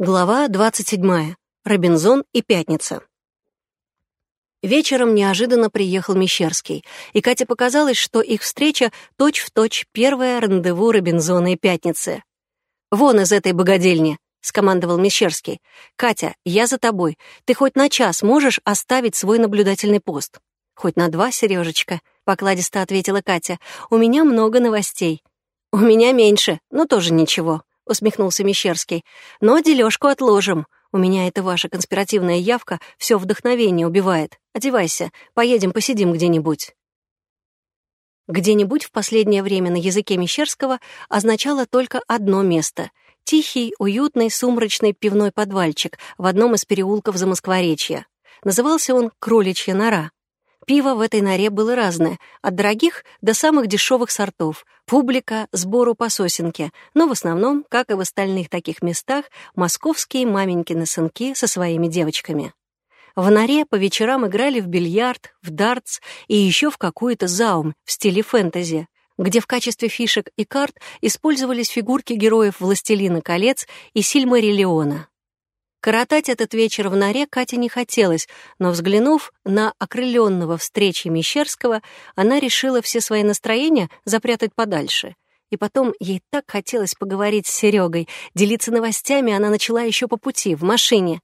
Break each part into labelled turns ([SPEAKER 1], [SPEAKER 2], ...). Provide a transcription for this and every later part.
[SPEAKER 1] Глава 27. Робинзон и пятница. Вечером неожиданно приехал Мещерский, и Кате показалось, что их встреча точь-в-точь точь первое рандеву Робинзона и пятницы. «Вон из этой богадельни!» — скомандовал Мещерский. «Катя, я за тобой. Ты хоть на час можешь оставить свой наблюдательный пост?» «Хоть на два, Сережечка», — покладисто ответила Катя. «У меня много новостей». «У меня меньше, но тоже ничего», усмехнулся Мещерский. «Но дележку отложим. У меня эта ваша конспиративная явка все вдохновение убивает. Одевайся, поедем посидим где-нибудь». «Где-нибудь» в последнее время на языке Мещерского означало только одно место — тихий, уютный, сумрачный пивной подвальчик в одном из переулков Замоскворечья. Назывался он «Кроличья нора». Пиво в этой норе было разное, от дорогих до самых дешевых сортов, публика, сбору по сосенке, но в основном, как и в остальных таких местах, московские маменькины сынки со своими девочками. В норе по вечерам играли в бильярд, в дартс и еще в какую-то заум в стиле фэнтези, где в качестве фишек и карт использовались фигурки героев «Властелина колец» и «Сильмариллиона». Коротать этот вечер в норе Кате не хотелось, но, взглянув на окрыленного встречи Мещерского, она решила все свои настроения запрятать подальше. И потом ей так хотелось поговорить с Серегой, делиться новостями она начала еще по пути, в машине.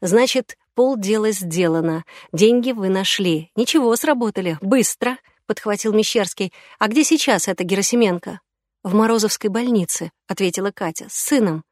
[SPEAKER 1] Значит, полдела сделано, деньги вы нашли. Ничего, сработали, быстро, — подхватил Мещерский. А где сейчас эта Герасименко? В Морозовской больнице, — ответила Катя, — с сыном.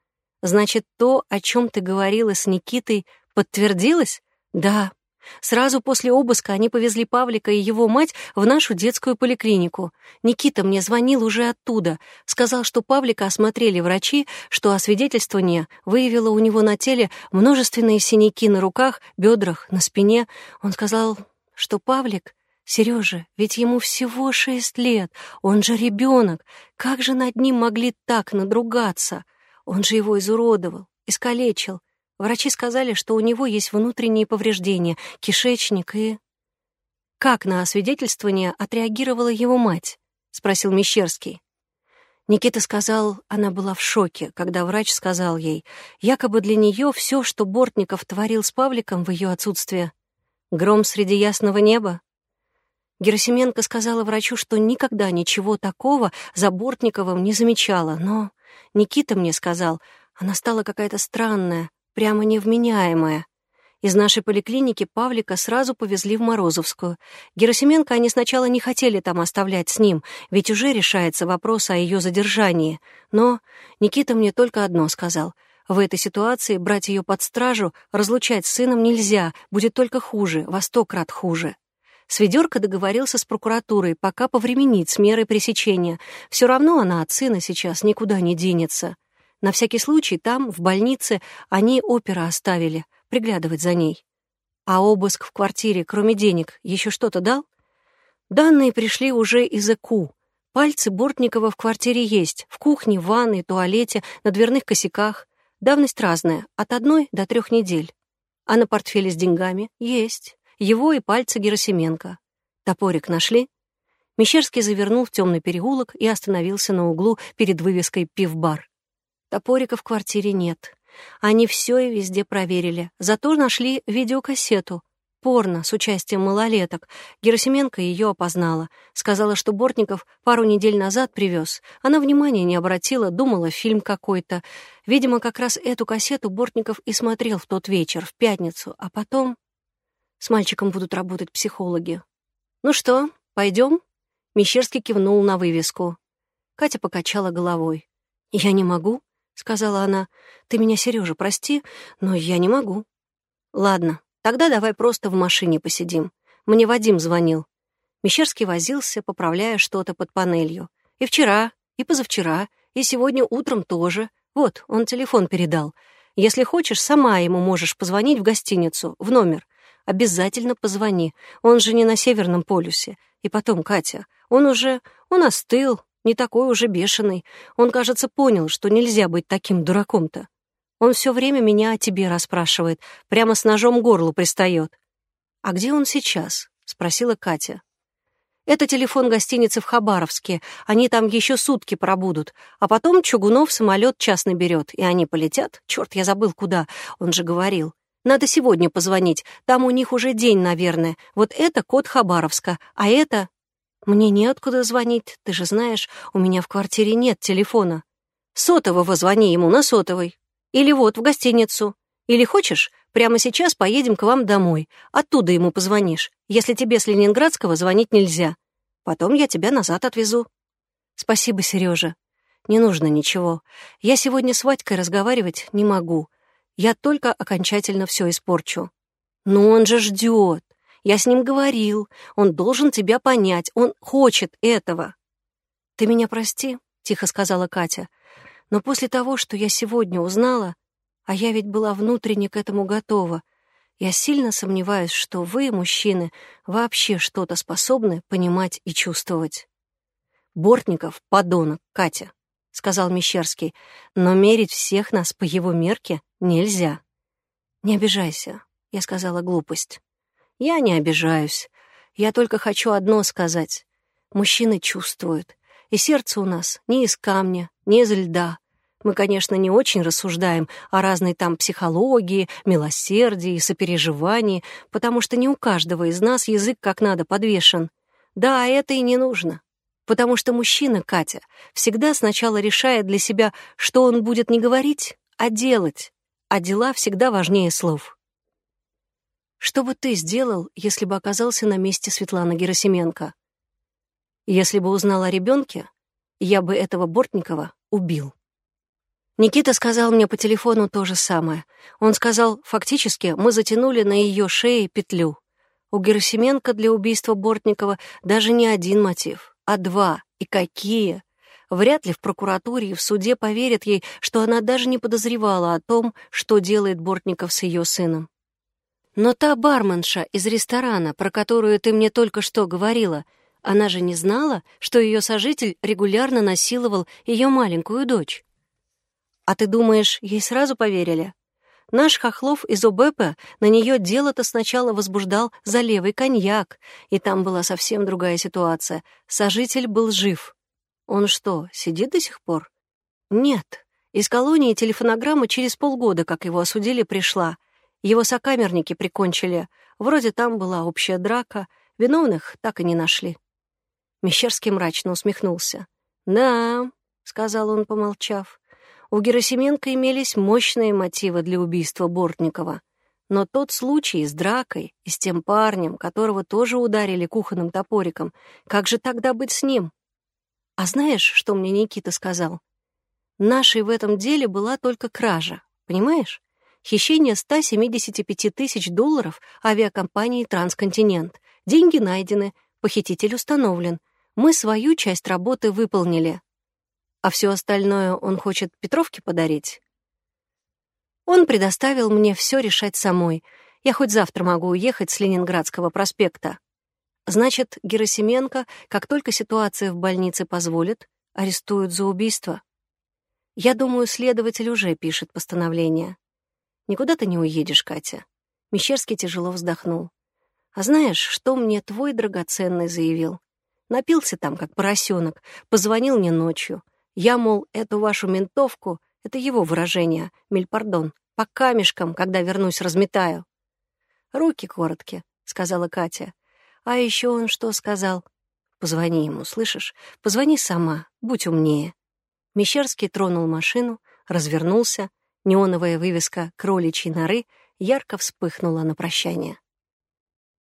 [SPEAKER 1] Значит, то, о чем ты говорила с Никитой, подтвердилось? Да. Сразу после обыска они повезли Павлика и его мать в нашу детскую поликлинику. Никита мне звонил уже оттуда. Сказал, что Павлика осмотрели врачи, что освидетельствование выявило у него на теле множественные синяки на руках, бедрах, на спине. Он сказал, что Павлик... Сережа, ведь ему всего шесть лет, он же ребенок. Как же над ним могли так надругаться? Он же его изуродовал, искалечил. Врачи сказали, что у него есть внутренние повреждения, кишечник и... «Как на освидетельствование отреагировала его мать?» — спросил Мещерский. Никита сказал, она была в шоке, когда врач сказал ей, якобы для нее все, что Бортников творил с Павликом в ее отсутствие. Гром среди ясного неба? Герасименко сказала врачу, что никогда ничего такого за Бортниковым не замечала, но Никита мне сказал, она стала какая-то странная, прямо невменяемая. Из нашей поликлиники Павлика сразу повезли в Морозовскую. Герасименко они сначала не хотели там оставлять с ним, ведь уже решается вопрос о ее задержании. Но Никита мне только одно сказал. В этой ситуации брать ее под стражу, разлучать с сыном нельзя, будет только хуже, во сто крат хуже. Сведерка договорился с прокуратурой пока повременить с мерой пресечения. Все равно она от сына сейчас никуда не денется. На всякий случай там, в больнице, они опера оставили, приглядывать за ней. А обыск в квартире, кроме денег, еще что-то дал? Данные пришли уже из ЭКУ. Пальцы Бортникова в квартире есть, в кухне, в ванной, туалете, на дверных косяках. Давность разная, от одной до трех недель. А на портфеле с деньгами есть его и пальцы Герасименко. Топорик нашли? Мещерский завернул в темный переулок и остановился на углу перед вывеской «Пивбар». Топорика в квартире нет. Они все и везде проверили. Зато нашли видеокассету. Порно с участием малолеток. Герасименко ее опознала. Сказала, что Бортников пару недель назад привез. Она внимания не обратила, думала, фильм какой-то. Видимо, как раз эту кассету Бортников и смотрел в тот вечер, в пятницу. А потом... С мальчиком будут работать психологи. Ну что, пойдем? Мещерский кивнул на вывеску. Катя покачала головой. «Я не могу», — сказала она. «Ты меня, Сережа, прости, но я не могу». «Ладно, тогда давай просто в машине посидим. Мне Вадим звонил». Мещерский возился, поправляя что-то под панелью. И вчера, и позавчера, и сегодня утром тоже. Вот, он телефон передал. Если хочешь, сама ему можешь позвонить в гостиницу, в номер. Обязательно позвони. Он же не на Северном полюсе. И потом, Катя, он уже... Он остыл, не такой уже бешеный. Он, кажется, понял, что нельзя быть таким дураком-то. Он все время меня о тебе расспрашивает, прямо с ножом горлу пристает. «А где он сейчас?» — спросила Катя. Это телефон гостиницы в Хабаровске. Они там еще сутки пробудут. А потом Чугунов самолет частный берет, и они полетят. Черт, я забыл, куда. Он же говорил. Надо сегодня позвонить. Там у них уже день, наверное. Вот это код Хабаровска, а это... Мне неоткуда звонить. Ты же знаешь, у меня в квартире нет телефона. Сотового звони ему на сотовый. Или вот в гостиницу. Или хочешь, прямо сейчас поедем к вам домой. Оттуда ему позвонишь, если тебе с Ленинградского звонить нельзя. Потом я тебя назад отвезу. Спасибо, Сережа. Не нужно ничего. Я сегодня с Вадькой разговаривать не могу. Я только окончательно все испорчу. Но он же ждет. Я с ним говорил. Он должен тебя понять. Он хочет этого. Ты меня прости, тихо сказала Катя. Но после того, что я сегодня узнала, а я ведь была внутренне к этому готова. Я сильно сомневаюсь, что вы, мужчины, вообще что-то способны понимать и чувствовать. «Бортников — подонок, Катя», — сказал Мещерский, «но мерить всех нас по его мерке нельзя». «Не обижайся», — я сказала глупость. «Я не обижаюсь. Я только хочу одно сказать. Мужчины чувствуют, и сердце у нас не из камня, не из льда, мы, конечно, не очень рассуждаем о разной там психологии, милосердии, сопереживании, потому что не у каждого из нас язык как надо подвешен. Да, это и не нужно. Потому что мужчина, Катя, всегда сначала решает для себя, что он будет не говорить, а делать. А дела всегда важнее слов. Что бы ты сделал, если бы оказался на месте Светланы Герасименко? Если бы узнал о ребенке, я бы этого Бортникова убил. Никита сказал мне по телефону то же самое. Он сказал, фактически, мы затянули на ее шее петлю. У Герасименко для убийства Бортникова даже не один мотив, а два. И какие? Вряд ли в прокуратуре и в суде поверят ей, что она даже не подозревала о том, что делает Бортников с ее сыном. Но та барменша из ресторана, про которую ты мне только что говорила, она же не знала, что ее сожитель регулярно насиловал ее маленькую дочь. А ты думаешь, ей сразу поверили? Наш Хохлов из ОБП на нее дело-то сначала возбуждал за левый коньяк, и там была совсем другая ситуация. Сожитель был жив. Он что, сидит до сих пор? Нет. Из колонии телефонограмма через полгода, как его осудили, пришла. Его сокамерники прикончили. Вроде там была общая драка. Виновных так и не нашли. Мещерский мрачно усмехнулся. «Да», — сказал он, помолчав, у Герасименко имелись мощные мотивы для убийства Бортникова. Но тот случай с дракой и с тем парнем, которого тоже ударили кухонным топориком, как же тогда быть с ним? А знаешь, что мне Никита сказал? Нашей в этом деле была только кража, понимаешь? Хищение 175 тысяч долларов авиакомпании «Трансконтинент». Деньги найдены, похититель установлен. Мы свою часть работы выполнили, а все остальное он хочет Петровке подарить. Он предоставил мне все решать самой. Я хоть завтра могу уехать с Ленинградского проспекта. Значит, Герасименко, как только ситуация в больнице позволит, арестуют за убийство. Я думаю, следователь уже пишет постановление. Никуда ты не уедешь, Катя. Мещерский тяжело вздохнул. А знаешь, что мне твой драгоценный заявил? Напился там, как поросенок, позвонил мне ночью. Я, мол, эту вашу ментовку, это его выражение, мильпардон, по камешкам, когда вернусь, разметаю. Руки короткие, сказала Катя. А еще он что сказал? Позвони ему, слышишь? Позвони сама, будь умнее. Мещерский тронул машину, развернулся, неоновая вывеска кроличьей норы ярко вспыхнула на прощание.